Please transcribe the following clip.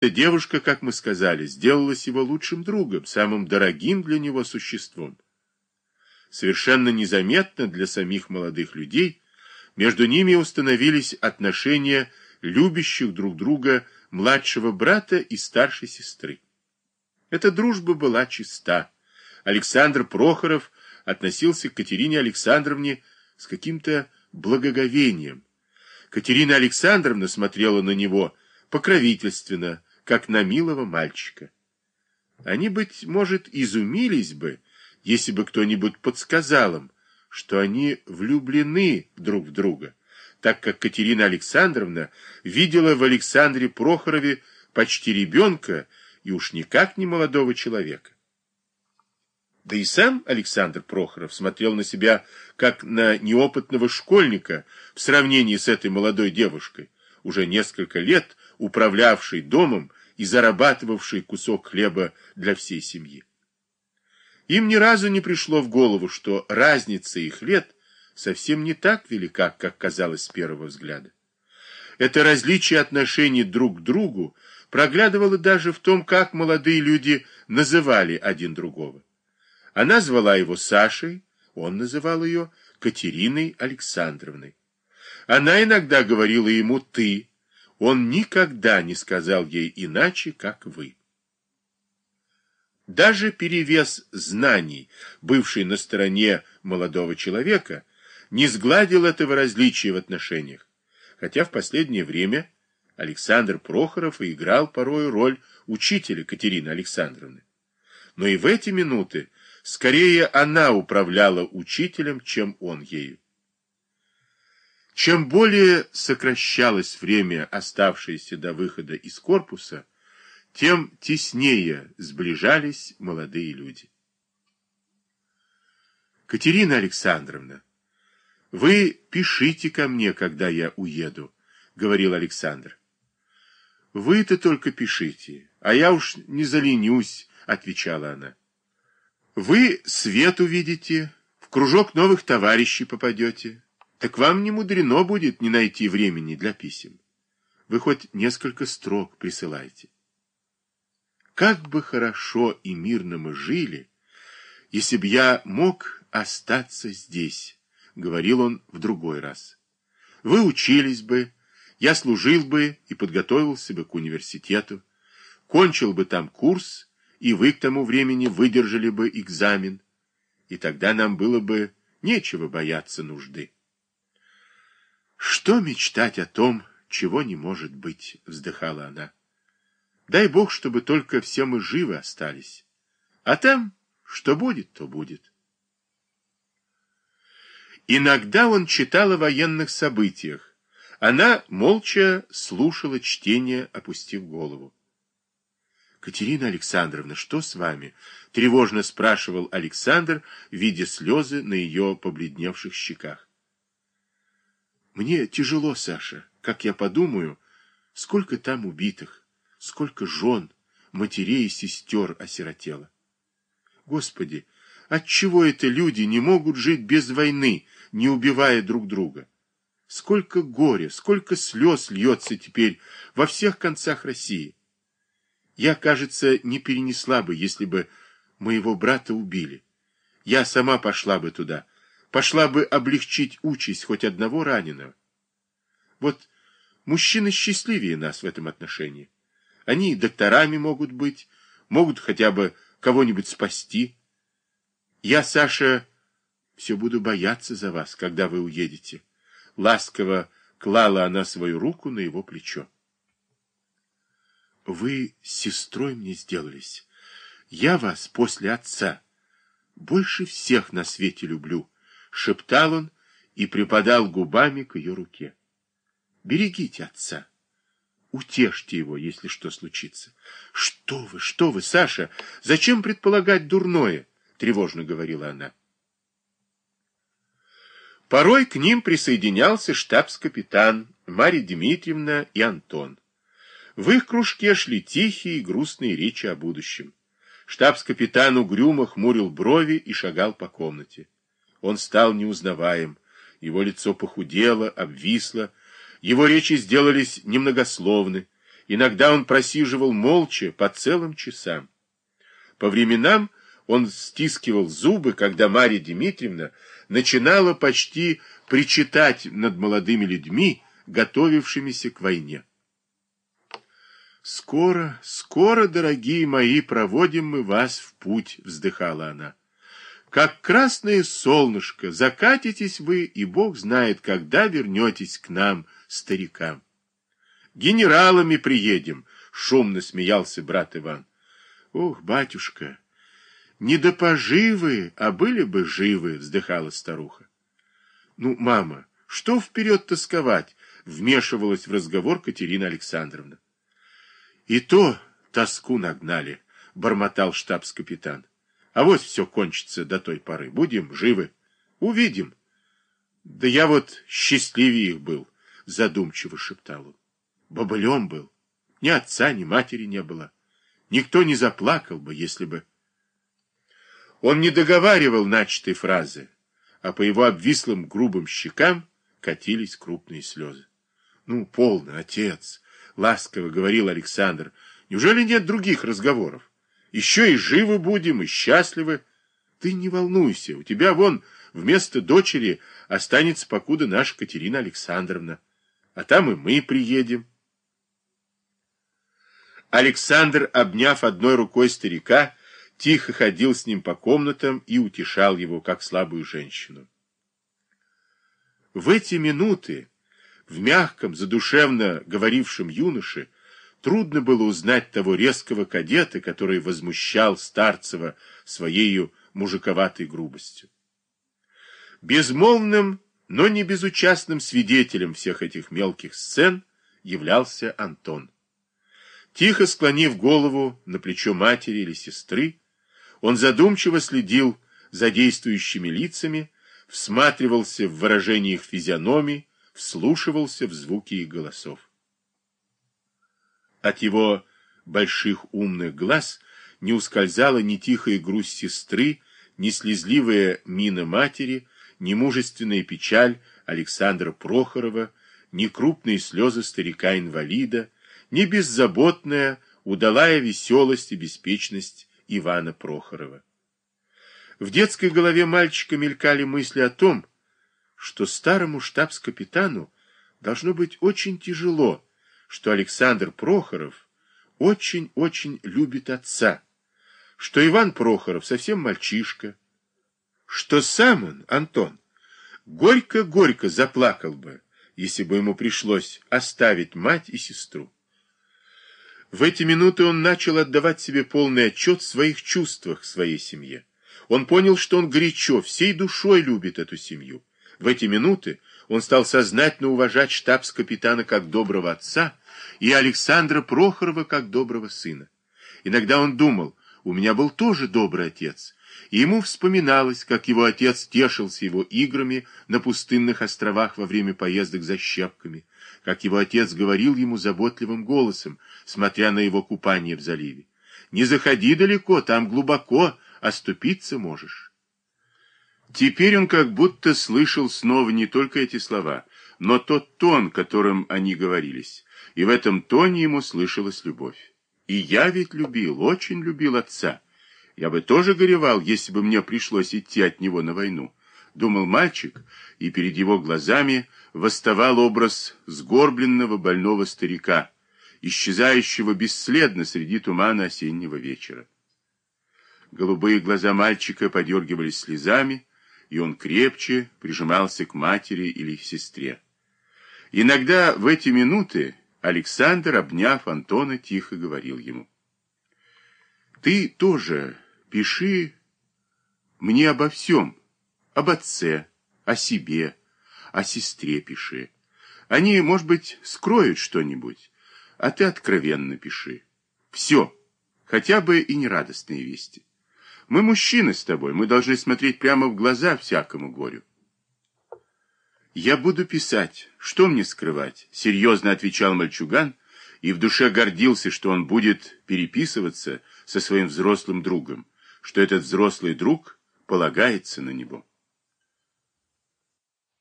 Эта девушка, как мы сказали, сделалась его лучшим другом, самым дорогим для него существом. Совершенно незаметно для самих молодых людей между ними установились отношения любящих друг друга младшего брата и старшей сестры. Эта дружба была чиста. Александр Прохоров относился к Катерине Александровне с каким-то благоговением. Катерина Александровна смотрела на него покровительственно, как на милого мальчика. Они, быть может, изумились бы, если бы кто-нибудь подсказал им, что они влюблены друг в друга, так как Катерина Александровна видела в Александре Прохорове почти ребенка и уж никак не молодого человека. Да и сам Александр Прохоров смотрел на себя как на неопытного школьника в сравнении с этой молодой девушкой, уже несколько лет управлявшей домом и зарабатывавший кусок хлеба для всей семьи. Им ни разу не пришло в голову, что разница их лет совсем не так велика, как казалось с первого взгляда. Это различие отношений друг к другу проглядывало даже в том, как молодые люди называли один другого. Она звала его Сашей, он называл ее Катериной Александровной. Она иногда говорила ему «ты», он никогда не сказал ей иначе, как вы. Даже перевес знаний, бывший на стороне молодого человека, не сгладил этого различия в отношениях, хотя в последнее время Александр Прохоров играл порой роль учителя Катерины Александровны. Но и в эти минуты скорее она управляла учителем, чем он ею. Чем более сокращалось время, оставшееся до выхода из корпуса, тем теснее сближались молодые люди. Катерина Александровна, вы пишите ко мне, когда я уеду, говорил Александр. Вы-то только пишите, а я уж не заленюсь, отвечала она. Вы свет увидите, в кружок новых товарищей попадете. Так вам не мудрено будет не найти времени для писем. Вы хоть несколько строк присылайте. Как бы хорошо и мирно мы жили, если б я мог остаться здесь, говорил он в другой раз. Вы учились бы, я служил бы и подготовился бы к университету, кончил бы там курс, и вы к тому времени выдержали бы экзамен, и тогда нам было бы нечего бояться нужды. Что мечтать о том, чего не может быть, вздыхала она. Дай Бог, чтобы только все мы живы остались. А там, что будет, то будет. Иногда он читал о военных событиях. Она молча слушала чтение, опустив голову. «Катерина Александровна, что с вами?» — тревожно спрашивал Александр, видя слезы на ее побледневших щеках. Мне тяжело, Саша, как я подумаю, сколько там убитых, сколько жен, матерей и сестер осиротело. Господи, отчего это люди не могут жить без войны, не убивая друг друга? Сколько горя, сколько слез льется теперь во всех концах России. Я, кажется, не перенесла бы, если бы моего брата убили. Я сама пошла бы туда, пошла бы облегчить участь хоть одного раненого. Вот мужчины счастливее нас в этом отношении. Они докторами могут быть, могут хотя бы кого-нибудь спасти. Я, Саша, все буду бояться за вас, когда вы уедете. Ласково клала она свою руку на его плечо. Вы сестрой мне сделались. Я вас после отца больше всех на свете люблю шептал он и припадал губами к ее руке. Берегите отца. Утешьте его, если что случится. Что вы, что вы, Саша, зачем предполагать дурное? Тревожно говорила она. Порой к ним присоединялся штабс-капитан Марья Дмитриевна и Антон. В их кружке шли тихие и грустные речи о будущем. Штабс-капитан угрюмо хмурил брови и шагал по комнате. Он стал неузнаваем, его лицо похудело, обвисло, его речи сделались немногословны, Иногда он просиживал молча по целым часам. По временам он стискивал зубы, когда Марья Дмитриевна начинала почти причитать над молодыми людьми, готовившимися к войне. «Скоро, скоро, дорогие мои, проводим мы вас в путь», — вздыхала она. «Как красное солнышко, закатитесь вы, и Бог знает, когда вернетесь к нам, старикам». «Генералами приедем», — шумно смеялся брат Иван. «Ох, батюшка, не до поживы, а были бы живы», — вздыхала старуха. «Ну, мама, что вперед тосковать?» — вмешивалась в разговор Катерина Александровна. «И то тоску нагнали», — бормотал штабс-капитан. «А вот все кончится до той поры. Будем живы. Увидим». «Да я вот счастливее был», — задумчиво шептал он. «Бобылем был. Ни отца, ни матери не было. Никто не заплакал бы, если бы...» Он не договаривал начатой фразы, а по его обвислым грубым щекам катились крупные слезы. «Ну, полно, отец!» — ласково говорил Александр. «Неужели нет других разговоров? Еще и живы будем, и счастливы. Ты не волнуйся, у тебя вон вместо дочери останется покуда наша Катерина Александровна. А там и мы приедем». Александр, обняв одной рукой старика, тихо ходил с ним по комнатам и утешал его, как слабую женщину. В эти минуты в мягком, задушевно говорившем юноше трудно было узнать того резкого кадета, который возмущал Старцева своею мужиковатой грубостью. Безмолвным, но не безучастным свидетелем всех этих мелких сцен являлся Антон. Тихо склонив голову на плечо матери или сестры, он задумчиво следил за действующими лицами, всматривался в выражение их физиономий, вслушивался в звуки их голосов. От его больших умных глаз не ускользала ни тихая грусть сестры, ни слезливая мина матери, ни мужественная печаль Александра Прохорова, ни крупные слезы старика-инвалида, ни беззаботная, удалая веселость и беспечность Ивана Прохорова. В детской голове мальчика мелькали мысли о том, что старому штабс-капитану должно быть очень тяжело, что Александр Прохоров очень-очень любит отца, что Иван Прохоров совсем мальчишка, что сам он, Антон, горько-горько заплакал бы, если бы ему пришлось оставить мать и сестру. В эти минуты он начал отдавать себе полный отчет в своих чувствах к своей семье. Он понял, что он горячо, всей душой любит эту семью. В эти минуты он стал сознательно уважать штабс-капитана как доброго отца и Александра Прохорова как доброго сына. Иногда он думал, у меня был тоже добрый отец, и ему вспоминалось, как его отец тешился его играми на пустынных островах во время поездок за щепками, как его отец говорил ему заботливым голосом, смотря на его купание в заливе. «Не заходи далеко, там глубоко, оступиться можешь». Теперь он как будто слышал снова не только эти слова, но тот тон, которым они говорились, и в этом тоне ему слышалась любовь. И я ведь любил, очень любил отца. Я бы тоже горевал, если бы мне пришлось идти от него на войну. Думал мальчик, и перед его глазами восставал образ сгорбленного больного старика, исчезающего бесследно среди тумана осеннего вечера. Голубые глаза мальчика подергивались слезами, и он крепче прижимался к матери или сестре. Иногда в эти минуты Александр, обняв Антона, тихо говорил ему. «Ты тоже пиши мне обо всем, об отце, о себе, о сестре пиши. Они, может быть, скроют что-нибудь, а ты откровенно пиши. Все, хотя бы и нерадостные вести. Мы мужчины с тобой, мы должны смотреть прямо в глаза всякому горю. Я буду писать, что мне скрывать, серьезно отвечал мальчуган и в душе гордился, что он будет переписываться со своим взрослым другом, что этот взрослый друг полагается на него.